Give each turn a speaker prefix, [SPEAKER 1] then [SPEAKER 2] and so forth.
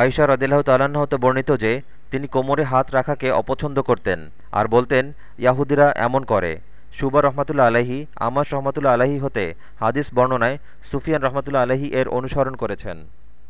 [SPEAKER 1] আয়সা রদিল্লাহ তাল্লাহ্ন হতে বর্ণিত যে, তিনি কোমরে হাত রাখাকে অপছন্দ করতেন আর বলতেন, ইয়াহুদিরা এমন করে। সুবা রহমাতুল্লা আলহী আমাস রহমাতুল্লা আলহী হতে হাদিস বর্ণনায় সুফিয়ান রহমাতুল্লা আলাহি এর অনুসরণ করেছেন।